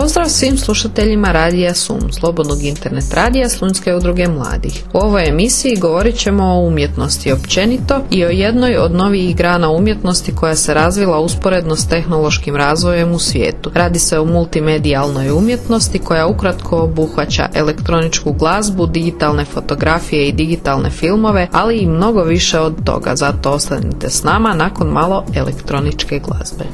Pozdrav svim slušateljima Radija Sum, slobodnog internet radija Slunjske udruge mladih. U ovoj emisiji govorit ćemo o umjetnosti općenito i o jednoj od novih grana umjetnosti koja se razvila usporedno s tehnološkim razvojem u svijetu. Radi se o multimedijalnoj umjetnosti koja ukratko obuhvaća elektroničku glazbu, digitalne fotografije i digitalne filmove, ali i mnogo više od toga, zato ostanite s nama nakon malo elektroničke glazbe.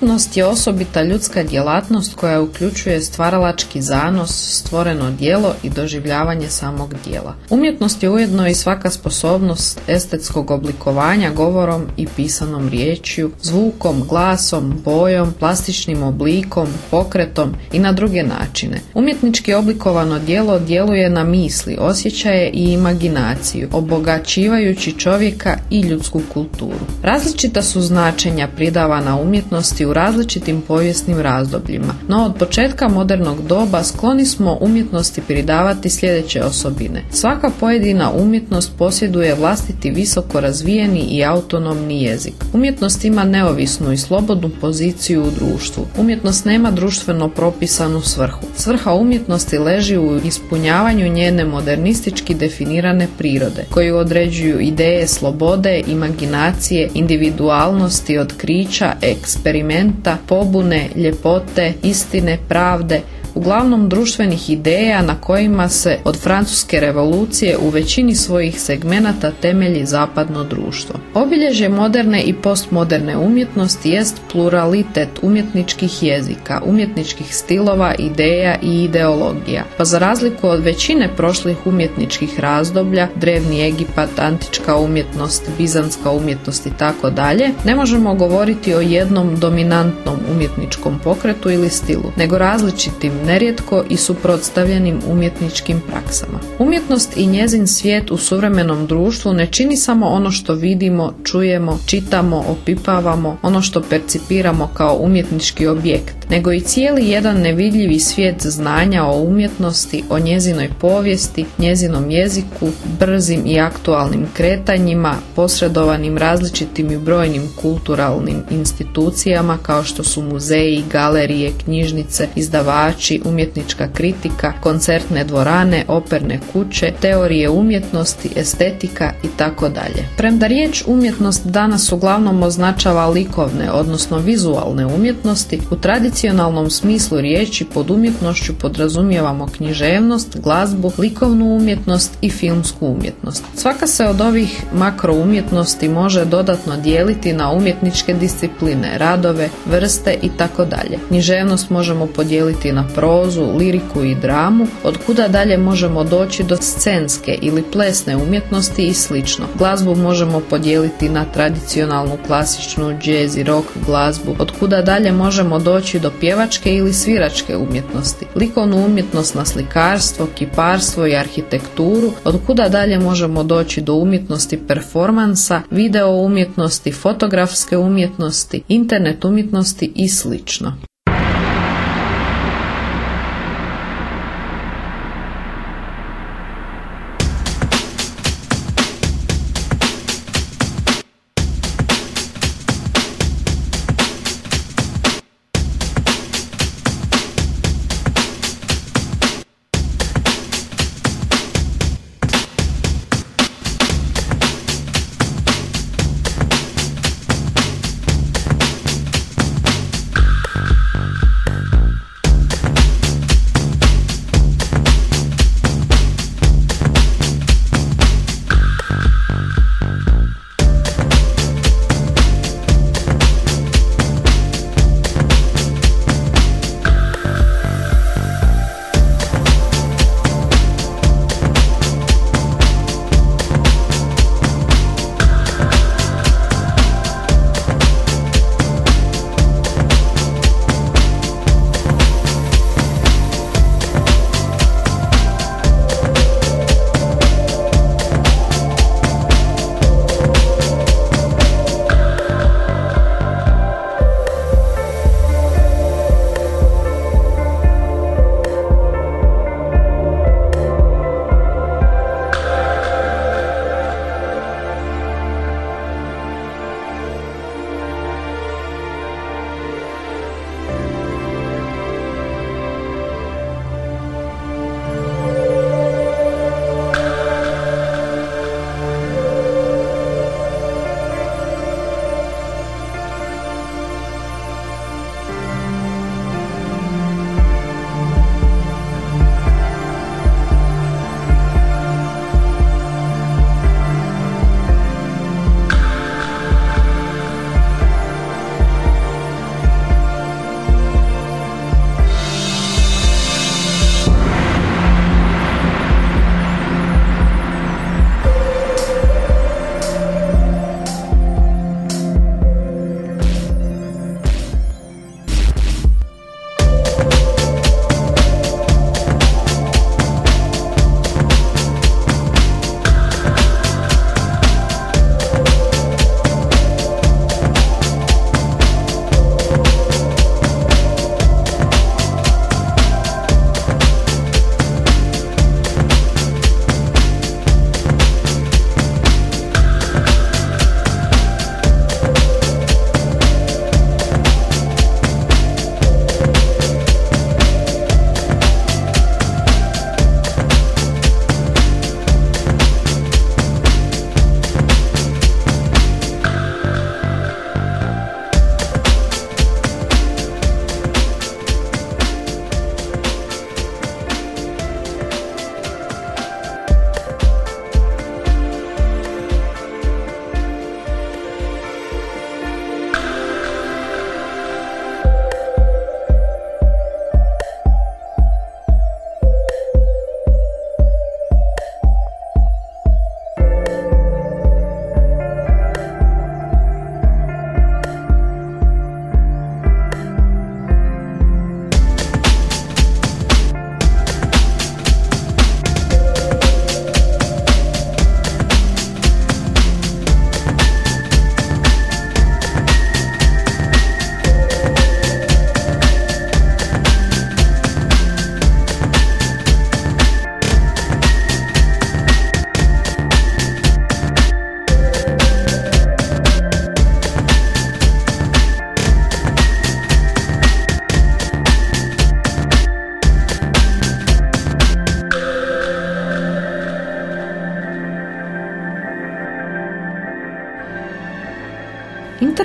Umjetnost je osobita ljudska djelatnost koja uključuje stvaralački zanos, stvoreno djelo i doživljavanje samog dijela. Umjetnost je ujedno i svaka sposobnost estetskog oblikovanja govorom i pisanom riječju, zvukom, glasom, bojom, plastičnim oblikom, pokretom i na druge načine. Umjetnički oblikovano djelo djeluje na misli, osjećaje i imaginaciju, obogaćivajući čovjeka i ljudsku kulturu. Različita su značenja pridavana umjetnosti u različitim povijesnim razdobljima, no od početka modernog doba skloni smo umjetnosti pridavati sljedeće osobine. Svaka pojedina umjetnost posjeduje vlastiti visoko razvijeni i autonomni jezik. Umjetnost ima neovisnu i slobodnu poziciju u društvu. Umjetnost nema društveno propisanu svrhu. Svrha umjetnosti leži u ispunjavanju njene modernistički definirane prirode, koju određuju ideje slobode, imaginacije, individualnosti, otkrića, eksperimenta, pobune, ljepote, istine, pravde, uglavnom društvenih ideja na kojima se od francuske revolucije u većini svojih segmenata temelji zapadno društvo. Obilježje moderne i postmoderne umjetnosti jest pluralitet umjetničkih jezika, umjetničkih stilova, ideja i ideologija. Pa za razliku od većine prošlih umjetničkih razdoblja, drevni Egipat, antička umjetnost, bizanska umjetnost i tako dalje, ne možemo govoriti o jednom dominantnom umjetničkom pokretu ili stilu, nego različitim, nerijetko i suprotstavljenim umjetničkim praksama. Umjetnost i njezin svijet u suvremenom društvu ne čini samo ono što vidimo, čujemo, čitamo, opipavamo, ono što percipiramo kao umjetnički objekt, nego i cijeli jedan nevidljivi svijet znanja o umjetnosti, o njezinoj povijesti, njezinom jeziku, brzim i aktualnim kretanjima, posredovanim različitim i brojnim kulturalnim institucijama kao što su muzeji, galerije, knjižnice, izdavači, umjetnička kritika, koncertne dvorane, operne kuće, teorije umjetnosti, estetika i tako dalje. Premda riječ umjetnost danas uglavnom označava likovne, odnosno vizualne umjetnosti, u tradicionalnom smislu riječi pod umjetnošću podrazumijevamo književnost, glazbu, likovnu umjetnost i filmsku umjetnost. Svaka se od ovih makroumjetnosti može dodatno dijeliti na umjetničke discipline, radove, vrste i tako dalje. Književnost možemo podijeliti na prozu, liriku i dramu, od kuda dalje možemo doći do scenske ili plesne umjetnosti i slično. Glazbu možemo podijeliti na tradicionalnu, klasičnu, jazz i rock glazbu, od kuda dalje možemo doći do pjevačke ili sviračke umjetnosti, likovnu umjetnost na slikarstvo, kiparstvo i arhitekturu, od kuda dalje možemo doći do umjetnosti performansa, video umjetnosti, fotografske umjetnosti, internet umjetnosti i slično.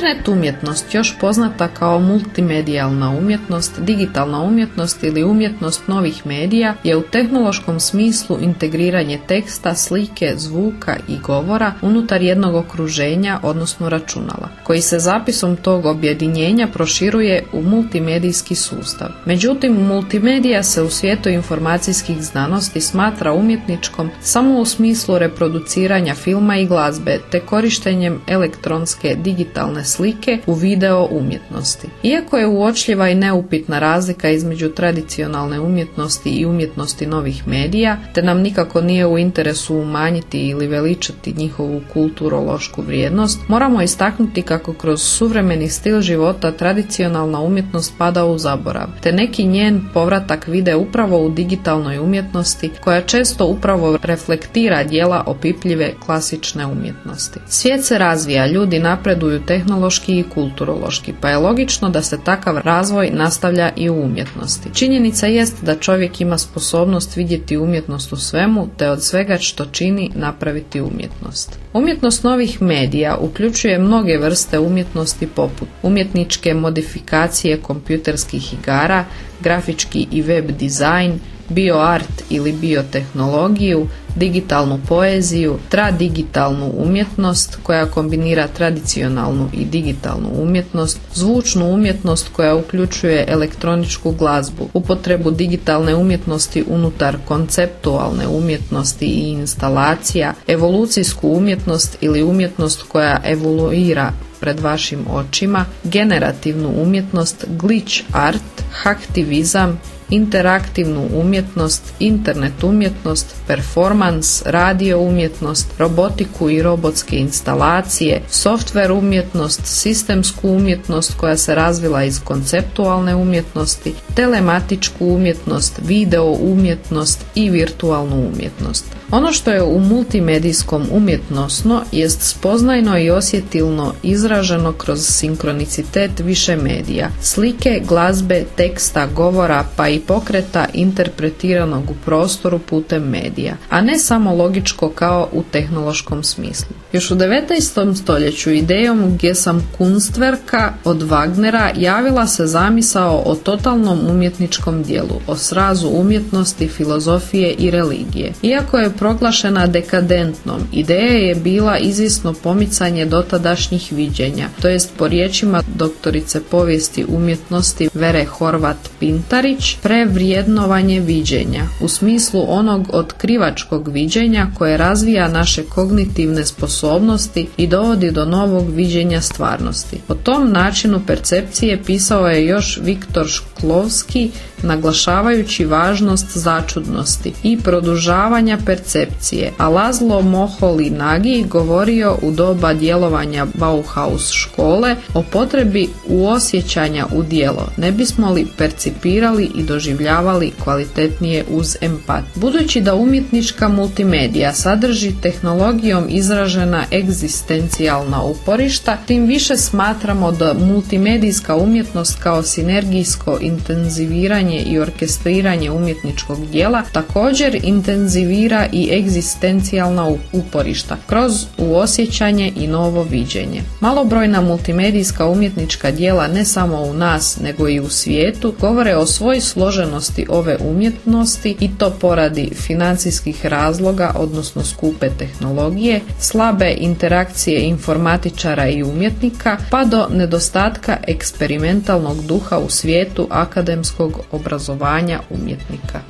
Internet umjetnost, još poznata kao multimedijalna umjetnost, digitalna umjetnost ili umjetnost novih medija, je u tehnološkom smislu integriranje teksta, slike, zvuka i govora unutar jednog okruženja, odnosno računala, koji se zapisom tog objedinjenja proširuje u multimedijski sustav. Međutim, multimedija se u svijetu informacijskih znanosti smatra umjetničkom samo u smislu reproduciranja filma i glazbe, te korištenjem elektronske digitalne slike u video umjetnosti. Iako je uočljiva i neupitna razlika između tradicionalne umjetnosti i umjetnosti novih medija, te nam nikako nije u interesu umanjiti ili veličati njihovu kulturološku vrijednost, moramo istaknuti kako kroz suvremeni stil života tradicionalna umjetnost pada u zaborav, te neki njen povratak vide upravo u digitalnoj umjetnosti koja često upravo reflektira dijela opipljive klasične umjetnosti. Svijet se razvija, ljudi napreduju tehnološki i kulturološki, pa je logično da se takav razvoj nastavlja i u umjetnosti. Činjenica jest da čovjek ima sposobnost vidjeti umjetnost u svemu, te od svega što čini napraviti umjetnost. Umjetnost novih medija uključuje mnoge vrste umjetnosti poput umjetničke modifikacije kompjuterskih igara, grafički i web dizajn, bioart ili biotehnologiju, digitalnu poeziju, tradigitalnu umjetnost koja kombinira tradicionalnu i digitalnu umjetnost, zvučnu umjetnost koja uključuje elektroničku glazbu, upotrebu digitalne umjetnosti unutar konceptualne umjetnosti i instalacija, evolucijsku umjetnost ili umjetnost koja evoluira pred vašim očima, generativnu umjetnost, glitch art, haktivizam, interaktivnu umjetnost, internet umjetnost, performans, radio umjetnost, robotiku i robotske instalacije, software umjetnost, sistemsku umjetnost koja se razvila iz konceptualne umjetnosti, telematičku umjetnost, video umjetnost i virtualnu umjetnost. Ono što je u multimedijskom umjetnosno jest spoznajno i osjetilno izraženo kroz sinkronicitet više medija, slike, glazbe, teksta, govora pa i pokreta interpretiranog u prostoru putem medija, a ne samo logičko kao u tehnološkom smislu. Još u 19. stoljeću idejom Gesam Kunstverka od Wagnera javila se zamisao o totalnom umjetničkom dijelu, o srazu umjetnosti, filozofije i religije. Iako je proglašena dekadentnom, ideja je bila izvisno pomicanje dotadašnjih viđenja, to jest po riječima doktorice povijesti umjetnosti Vere Horvat Pintarić, prevrijednovanje viđenja, u smislu onog otkrivačkog viđenja koje razvija naše kognitivne sposobnosti i dovodi do novog viđenja stvarnosti. O tom načinu percepcije pisao je još Viktor Šklovski naglašavajući važnost začudnosti i produžavanja percepcije, a Lazlo Moholi Nagi govorio u doba djelovanja Bauhaus škole o potrebi uosjećanja u djelo, ne bismo li percipirali i doživljavali kvalitetnije uz empat. Budući da umjetnička multimedija sadrži tehnologijom izražena egzistencijalna uporišta, tim više smatramo da multimedijska umjetnost kao sinergijsko intenziviranje i orkestriranje umjetničkog dijela također intenzivira i egzistencijalna uporišta kroz uosjećanje i novo viđenje. Malobrojna multimedijska umjetnička dijela ne samo u nas nego i u svijetu govore o svoj složenosti ove umjetnosti i to poradi financijskih razloga odnosno skupe tehnologije, slabe interakcije informatičara i umjetnika pa do nedostatka eksperimentalnog duha u svijetu akademskog obrazovanja obrazovanja umjetnika.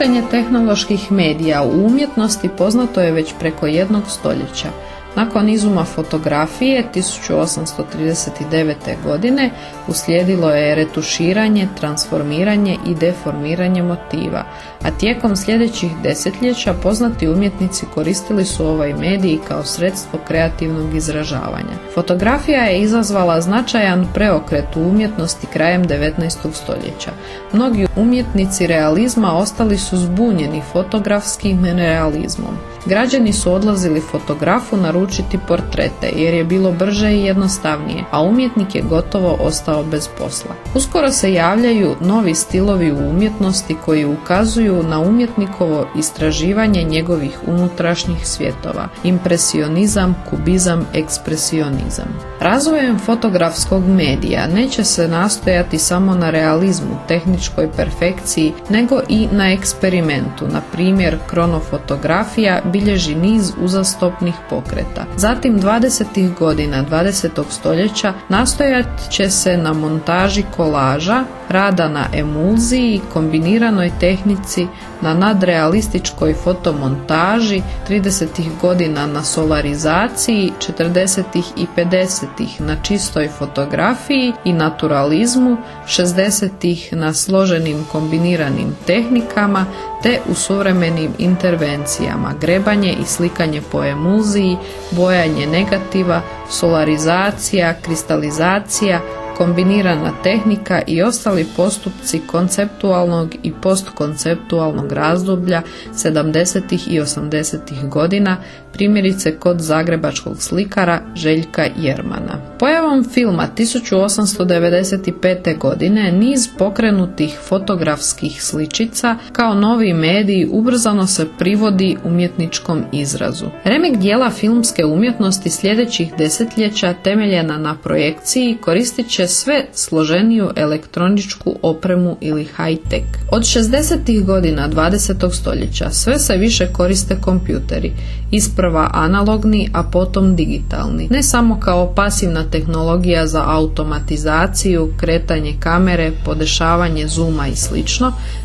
Korištenje tehnoloških medija u umjetnosti poznato je već preko jednog stoljeća. Nakon izuma fotografije 1839. godine uslijedilo je retuširanje, transformiranje i deformiranje motiva, a tijekom sljedećih desetljeća poznati umjetnici koristili su ovaj medij kao sredstvo kreativnog izražavanja. Fotografija je izazvala značajan preokret u umjetnosti krajem 19. stoljeća. Mnogi umjetnici realizma ostali su zbunjeni fotografskim realizmom. Građani su odlazili fotografu naručiti portrete jer je bilo brže i jednostavnije, a umjetnik je gotovo ostao bez posla. Uskoro se javljaju novi stilovi u umjetnosti koji ukazuju na umjetnikovo istraživanje njegovih unutrašnjih svjetova, impresionizam, kubizam, ekspresionizam. Razvojem fotografskog medija neće se nastojati samo na realizmu, tehničkoj perfekciji, nego i na eksperimentu, na primjer kronofotografija bilježi niz uzastopnih pokreta. Zatim 20. godina 20. stoljeća nastojat će se na montaži kolaža, rada na emulziji, kombiniranoj tehnici, na nadrealističkoj fotomontaži, 30. godina na solarizaciji, 40. i 50. na čistoj fotografiji i naturalizmu, 60. na složenim kombiniranim tehnikama, te u suvremenim intervencijama, grebanje i slikanje po emulziji, bojanje negativa, solarizacija, kristalizacija, kombinirana tehnika i ostali postupci konceptualnog i postkonceptualnog razdoblja 70. i 80. godina, primjerice kod zagrebačkog slikara Željka Jermana. Pojavom filma 1895. godine niz pokrenutih fotografskih sličica kao novi mediji ubrzano se privodi umjetničkom izrazu. Remek dijela filmske umjetnosti sljedećih desetljeća temeljena na projekciji koristit će sve složeniju elektroničku opremu ili high-tech. Od 60. godina 20. stoljeća sve se više koriste kompjuteri, isprva analogni, a potom digitalni. Ne samo kao pasivna tehnologija za automatizaciju, kretanje kamere, podešavanje zuma i sl.,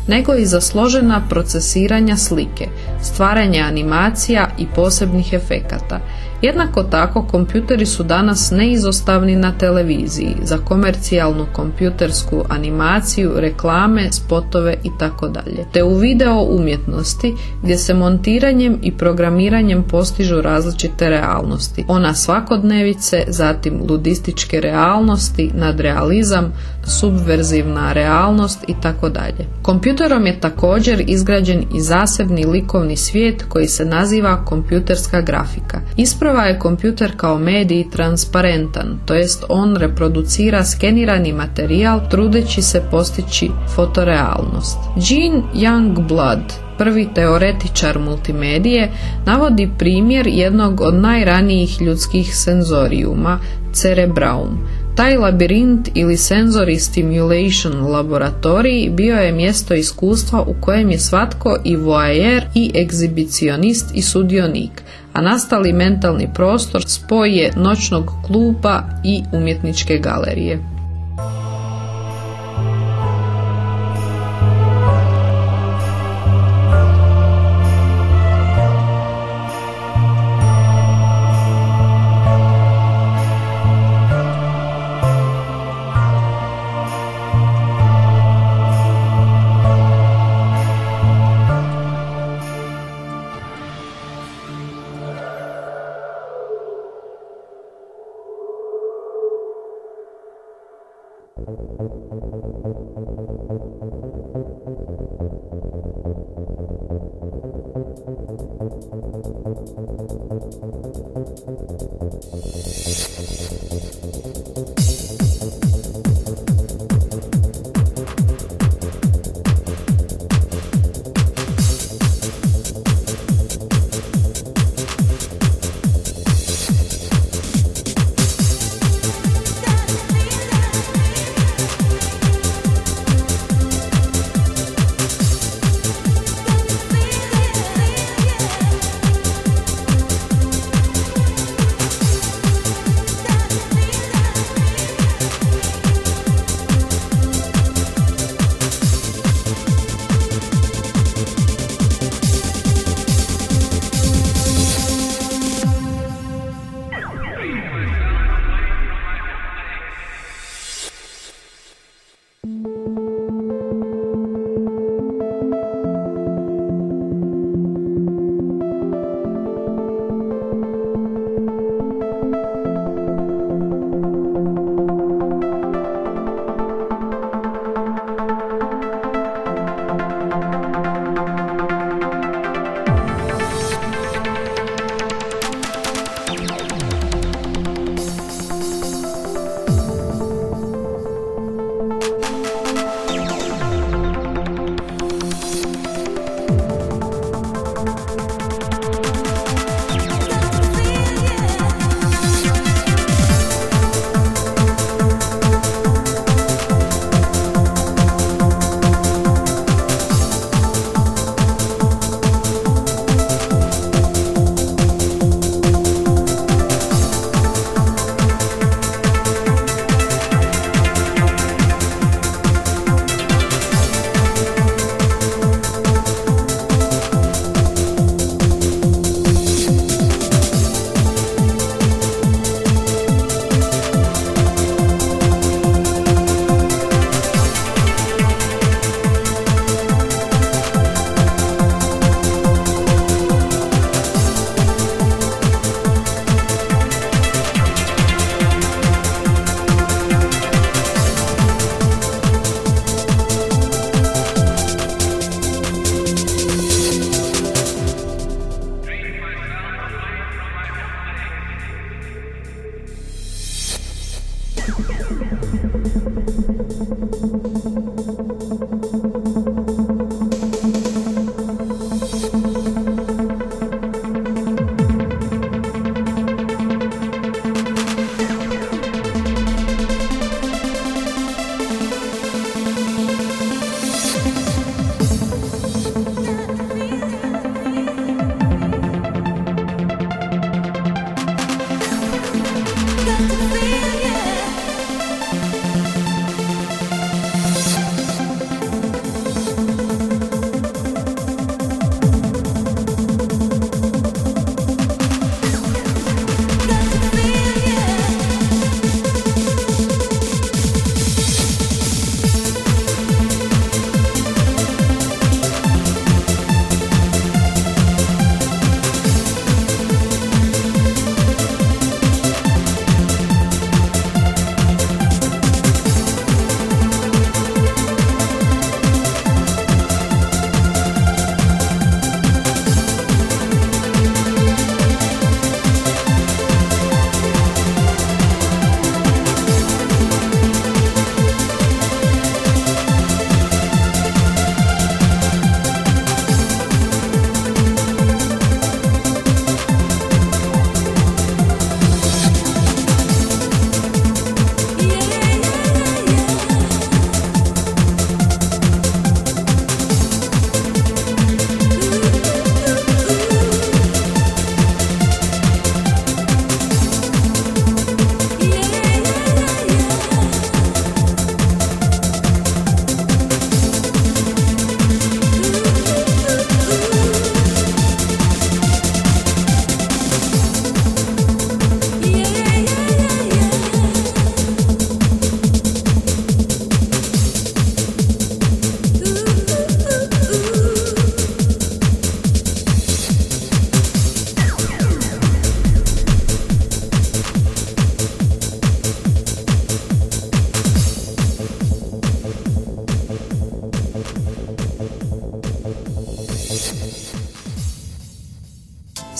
nego i za složena procesiranja slike, stvaranje animacija i posebnih efekata. Jednako tako, kompjuteri su danas neizostavni na televiziji za komercijalnu kompjutersku animaciju, reklame, spotove itd. Te u video umjetnosti gdje se montiranjem i programiranjem postižu različite realnosti. Ona svakodnevice, zatim ludističke realnosti, nadrealizam, subverzivna realnost i tako dalje. Kompjuterom je također izgrađen i zasebni likovni svijet koji se naziva kompjuterska grafika. Isprava je kompjuter kao medij transparentan, to jest on reproducira skenirani materijal trudeći se postići fotorealnost. Jean Youngblood prvi teoretičar multimedije, navodi primjer jednog od najranijih ljudskih senzorijuma, cerebraum. Taj labirint ili sensory stimulation laboratorij bio je mjesto iskustva u kojem je svatko i voajer i egzibicionist i sudionik, a nastali mentalni prostor spoj je noćnog kluba i umjetničke galerije.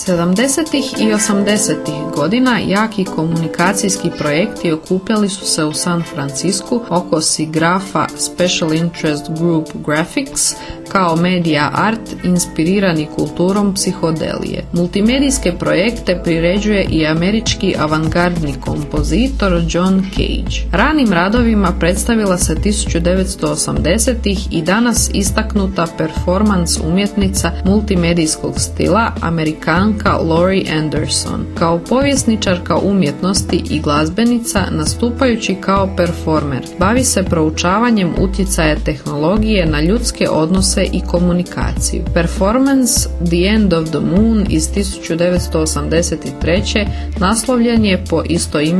70. i 80. godina jaki komunikacijski projekti okupljali su se u San Francisku oko sigrafa Special Interest Group Graphics kao media art inspirirani kulturom psihodelije. Multimedijske projekte priređuje i američki avangardni kompozitor John Cage. Ranim radovima predstavila se 1980-ih i danas istaknuta performance umjetnica multimedijskog stila Amerikanka Laurie Anderson. Kao povjesničarka umjetnosti i glazbenica nastupajući kao performer, bavi se proučavanjem utjecaja tehnologije na ljudske odnose i komunikaciju. Performance The End of the Moon iz 1983. naslovljen je po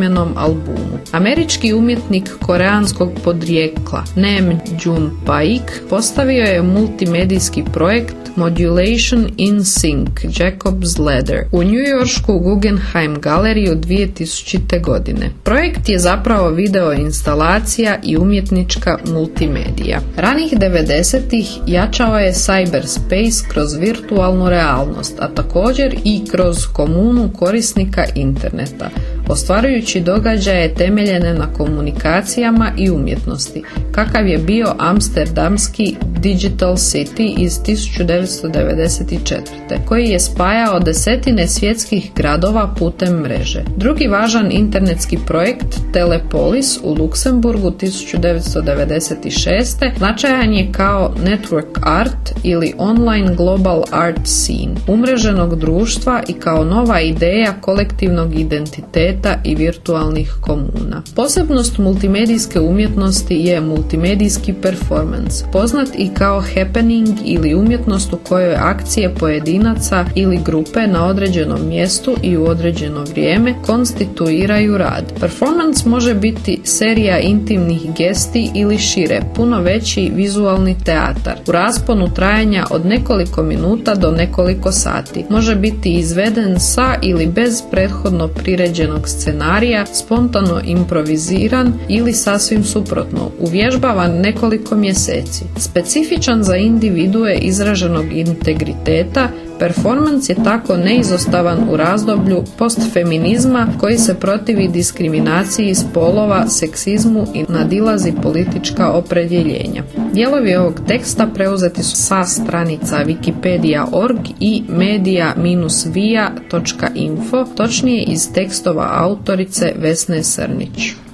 istoimenom albumu. Američki umjetnik koreanskog podrijekla Nem Jun Paik postavio je multimedijski projekt Modulation in Sync Jacob's Ladder u njujoršku Guggenheim galeriju 2000. godine. Projekt je zapravo video instalacija i umjetnička multimedija. Ranih 90-ih jačao je cyberspace kroz virtualnu realnost, a također i kroz komunu korisnika interneta, ostvarujući događaje temeljene na komunikacijama i umjetnosti, kakav je bio Amsterdamski Digital City iz 1994. koji je spajao desetine svjetskih gradova putem mreže. Drugi važan internetski projekt Telepolis u Luksemburgu 1996. značajan je kao Network Art ili Online Global Art Scene, umreženog društva i kao nova ideja kolektivnog identiteta i virtualnih komuna. Posebnost multimedijske umjetnosti je multimedijski performance, poznat i kao happening ili umjetnost u kojoj akcije pojedinaca ili grupe na određenom mjestu i u određeno vrijeme konstituiraju rad. Performance može biti serija intimnih gesti ili šire, puno veći vizualni teatar. U rasponu trajanja od nekoliko minuta do nekoliko sati. Može biti izveden sa ili bez prethodno priređenog scenarija, spontano improviziran ili sasvim suprotno, uvježbavan nekoliko mjeseci. Specijal Specifičan za individue izraženog integriteta, performans je tako neizostavan u razdoblju postfeminizma koji se protivi diskriminaciji spolova, seksizmu i nadilazi politička opredjeljenja. Dijelovi ovog teksta preuzeti su sa stranica wikipedia.org i media-via.info, točnije iz tekstova autorice Vesne Srnić.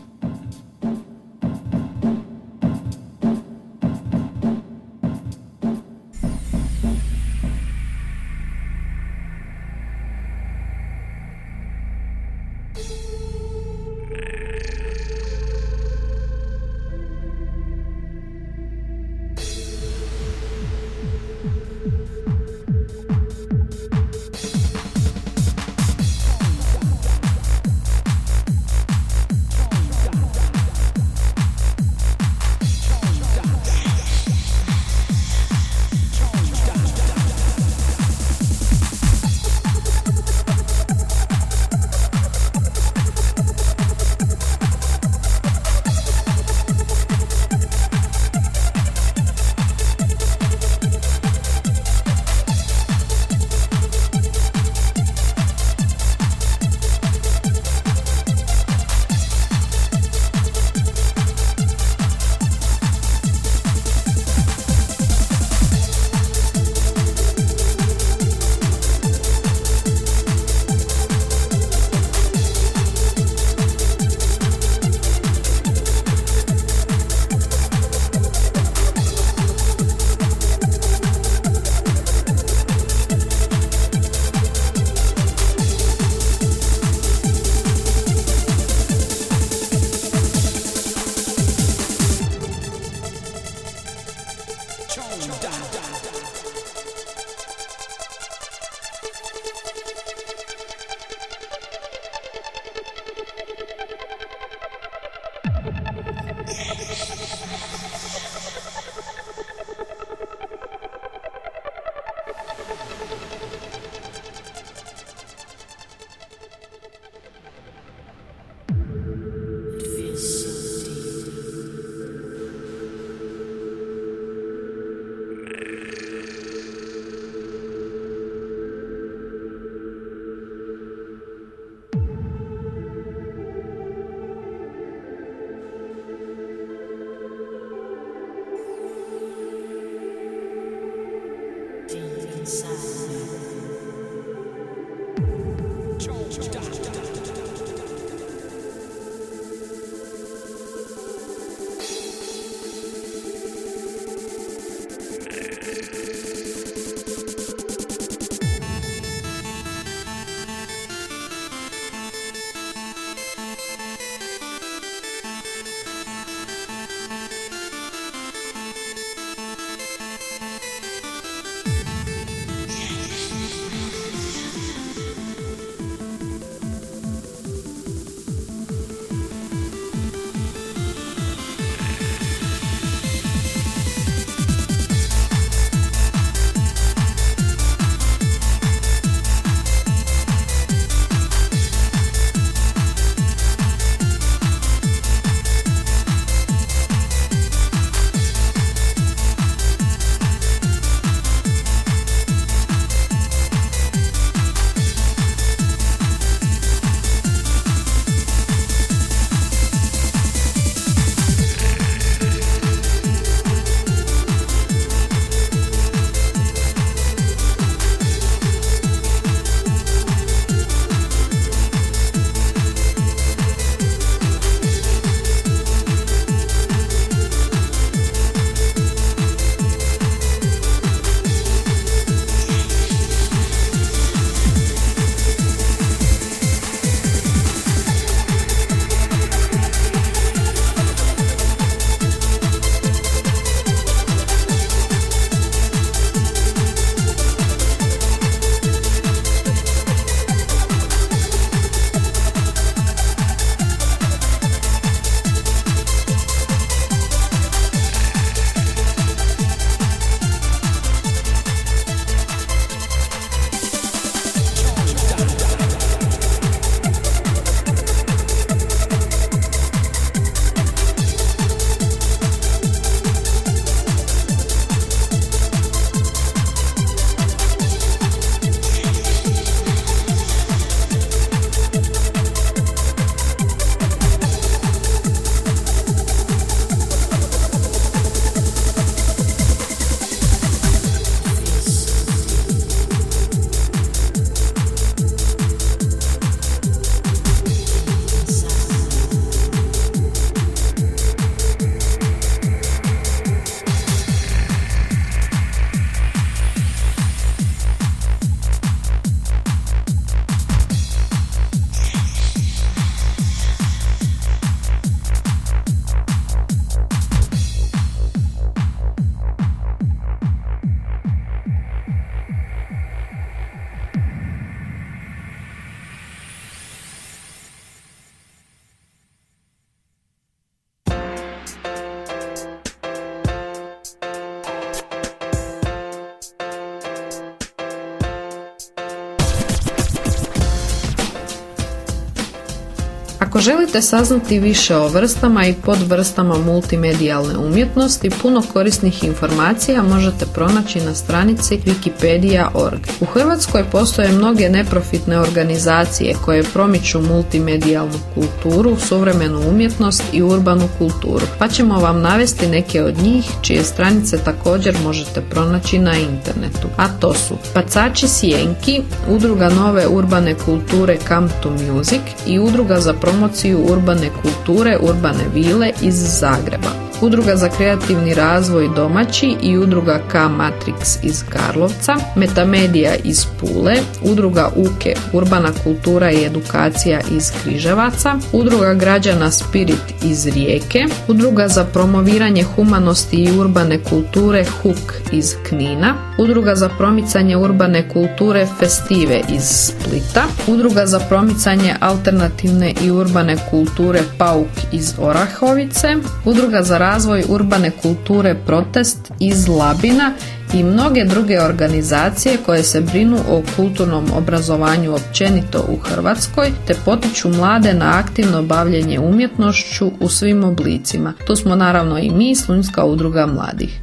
Želite saznati više o vrstama i podvrstama multimedijalne umjetnosti, puno korisnih informacija možete pronaći na stranici wikipedia.org. U Hrvatskoj postoje mnoge neprofitne organizacije koje promiču multimedijalnu kulturu, suvremenu umjetnost i urbanu kulturu, pa ćemo vam navesti neke od njih čije stranice također možete pronaći na internetu. A to su Pacači Sjenki, Udruga nove urbane kulture Come to Music i Udruga za promociju urbane kulture Urbane Vile iz Zagreba. Udruga za kreativni razvoj domaći i udruga K Matrix iz Karlovca, Metamedija iz Pule, udruga Uke Urbana kultura i edukacija iz Križevaca, udruga građana Spirit iz Rijeke, udruga za promoviranje humanosti i urbane kulture HUK iz Knina, udruga za promicanje urbane kulture Festive iz Splita, udruga za promicanje alternativne i urbane kulture Pauk iz Orahovice, udruga za razvoj urbane kulture Protest iz Labina i mnoge druge organizacije koje se brinu o kulturnom obrazovanju općenito u Hrvatskoj te potiču mlade na aktivno bavljenje umjetnošću u svim oblicima. Tu smo naravno i mi, Slunjska udruga mladih.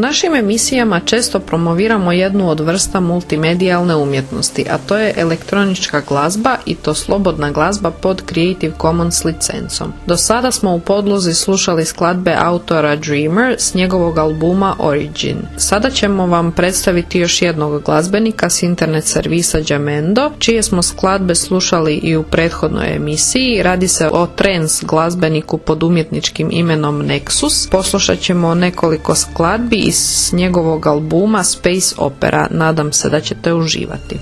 Našim emisijama često promoviramo jednu od vrsta multimedijalne umjetnosti, a to je elektronička glazba i to slobodna glazba pod Creative Commons licencom. Do sada smo u podlozi slušali skladbe autora Dreamer s njegovog albuma Origin. Sada ćemo vam predstaviti još jednog glazbenika s internet servisa Jamendo, čije smo skladbe slušali i u prethodnoj emisiji. Radi se o trance glazbeniku pod umjetničkim imenom Nexus. Poslušat ćemo nekoliko skladbi iz njegovog albuma Space Opera. Nadam se da ćete uživati.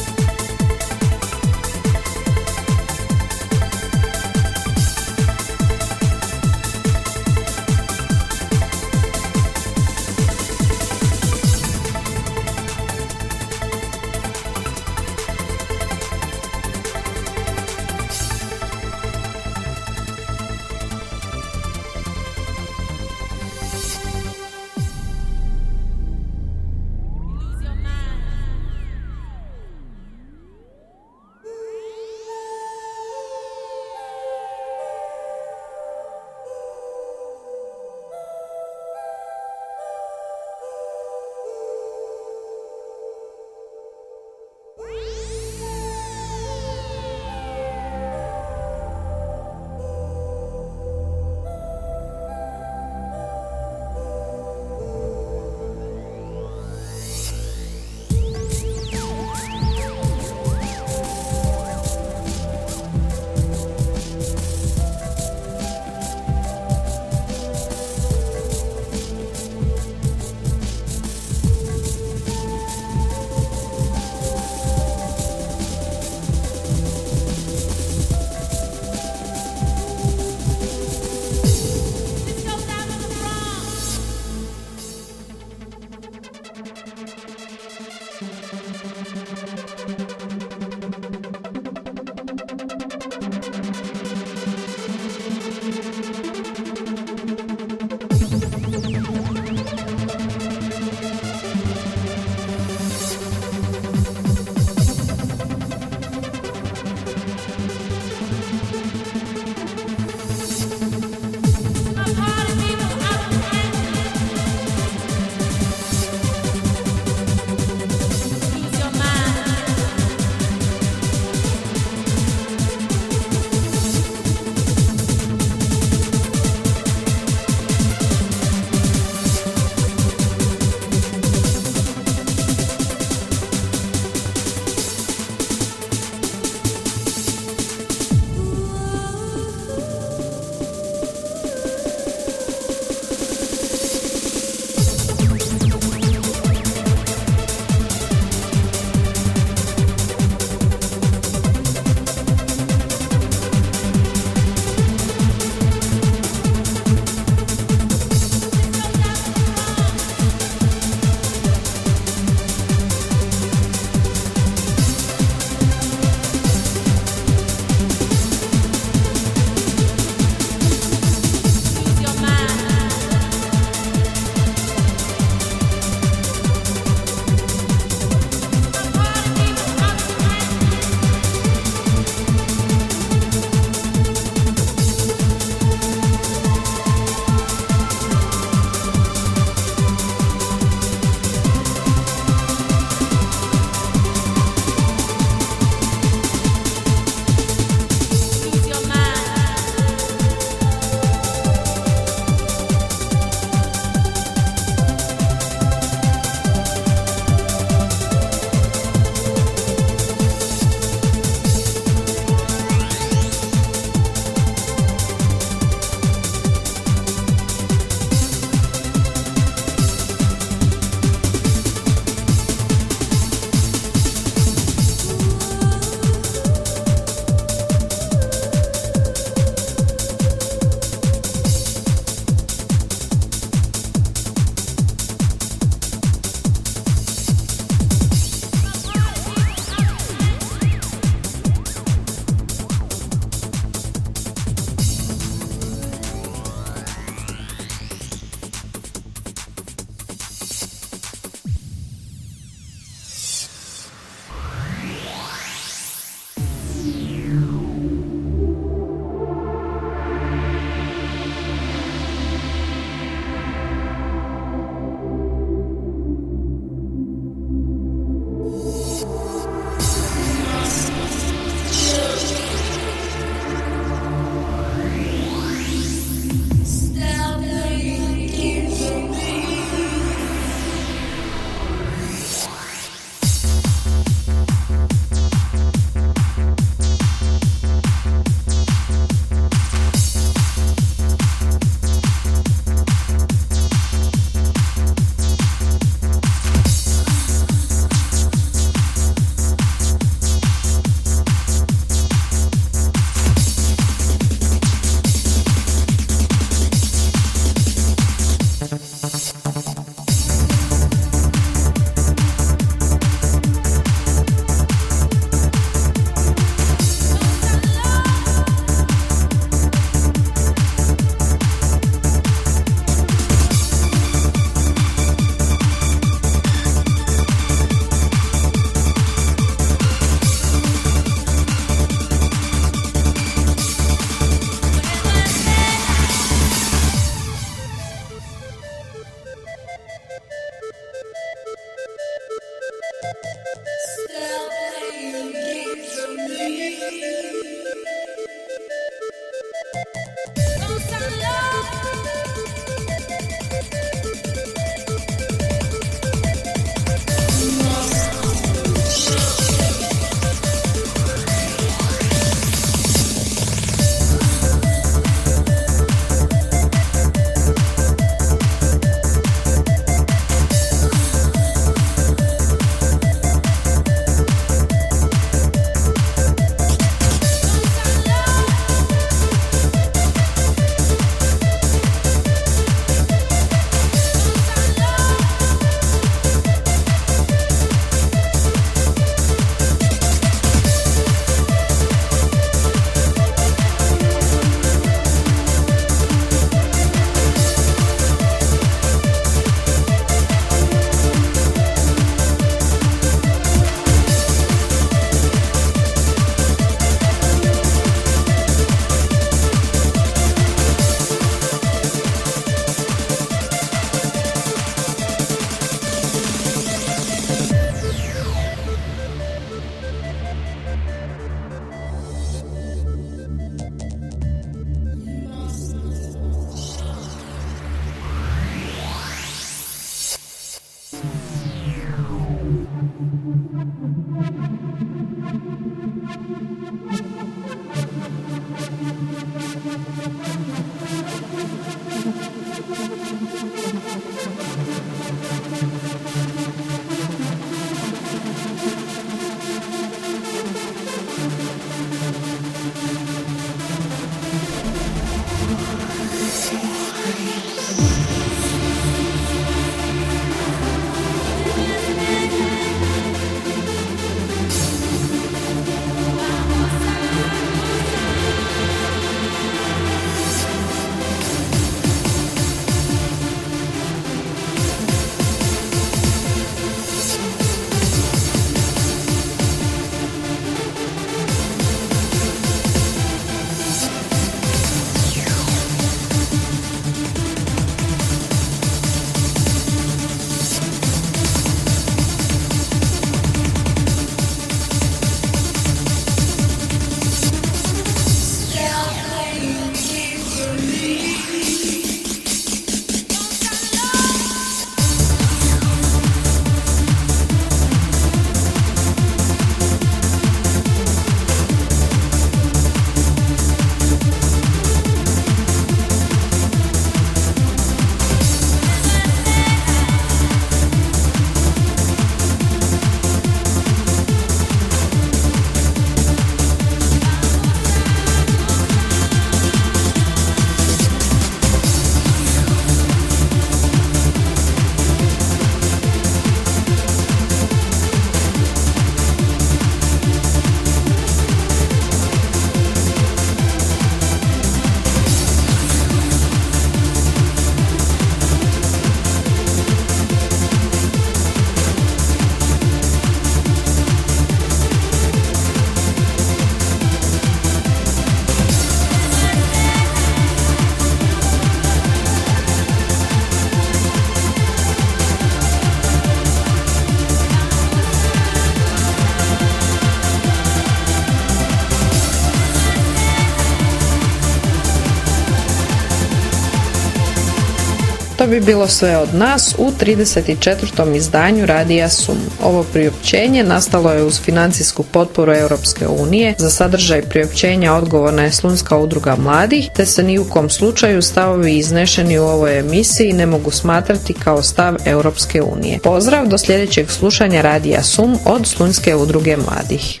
Bi bilo sve od nas u 34. izdanju Radija Sum. Ovo priopćenje nastalo je uz financijsku potporu Europske unije. Za sadržaj priopćenja odgovorna je Slunska udruga mladih, te se ni u kom slučaju stavovi iznešeni u ovoj emisiji ne mogu smatrati kao stav Europske unije. Pozdrav do sljedećeg slušanja Radija Sum od Slunske udruge mladih.